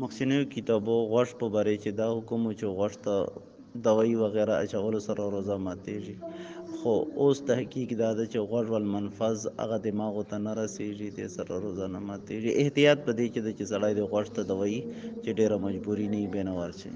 مخکینیو کتابو غوښ په باره چې دا حکم و چې غوښ ته وغیرہ وغیره سر سره روزه ماتېږي خو اوس تحقیق دا ده چې غوږ والمنفذ هغه دماغو ته نه جی دې سره روزه نه ماتېږي احتیاط په دې کې ده چې سړی د غوښ ته دوایي چې ډېره مجبوری نه بینوار بیا